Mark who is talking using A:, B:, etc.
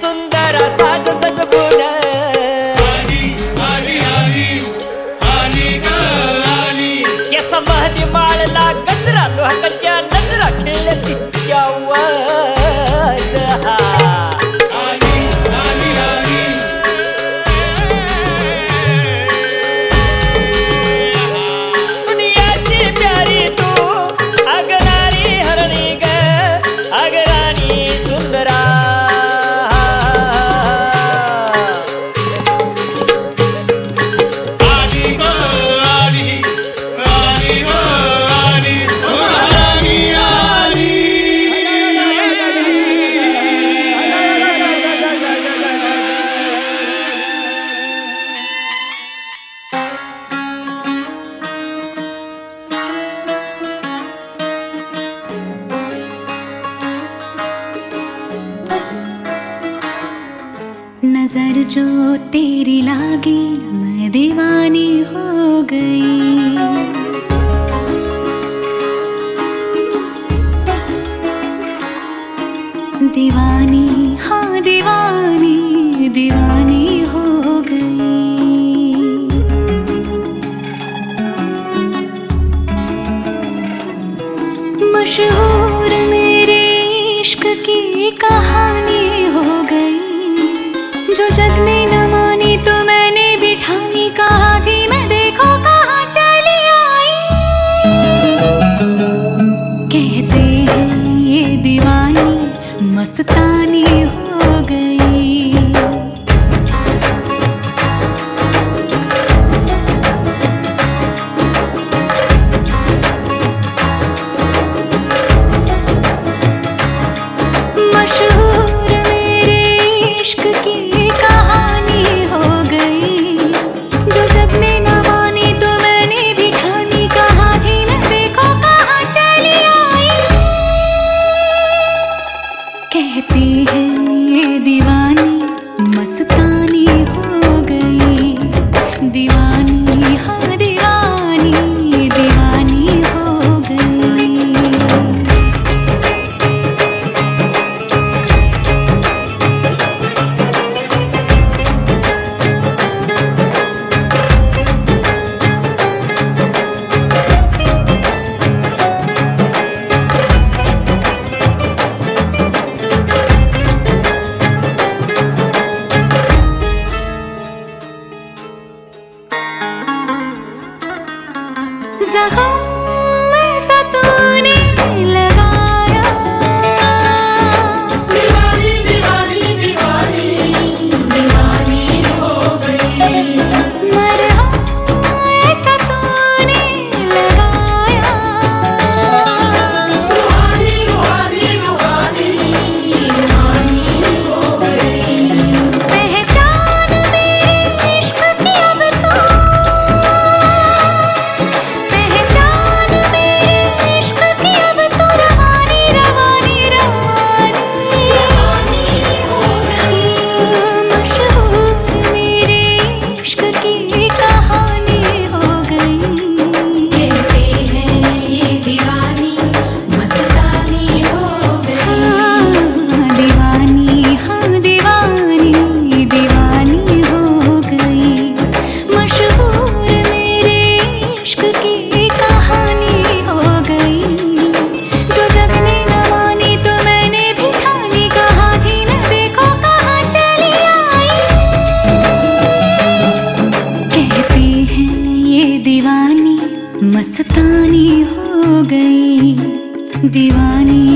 A: सुंदर साज सजबुड
B: आली आली आली आली.
A: केस महती नज़र
C: जो तेरी लागी, मैं दीवानी हो गई। दीवानी हाँ दीवानी दीवानी हो गई। मशहूर मेरे इश्क की कहानी हो गई। जग ने न मानी तो मैंने बिठानी कहा थी मैं देखो कहा चली आई। कहते हैं ये दीवानी मस्तानी हो गई। sông mang xa इश्क की कहानी हो गई। जो जग ने न मानी तो मैंने भी ठानी। कहा थी मैं देखो, कहाँ चली आई। कहते हैं ये दीवानी मस्तानी हो गई। दीवानी।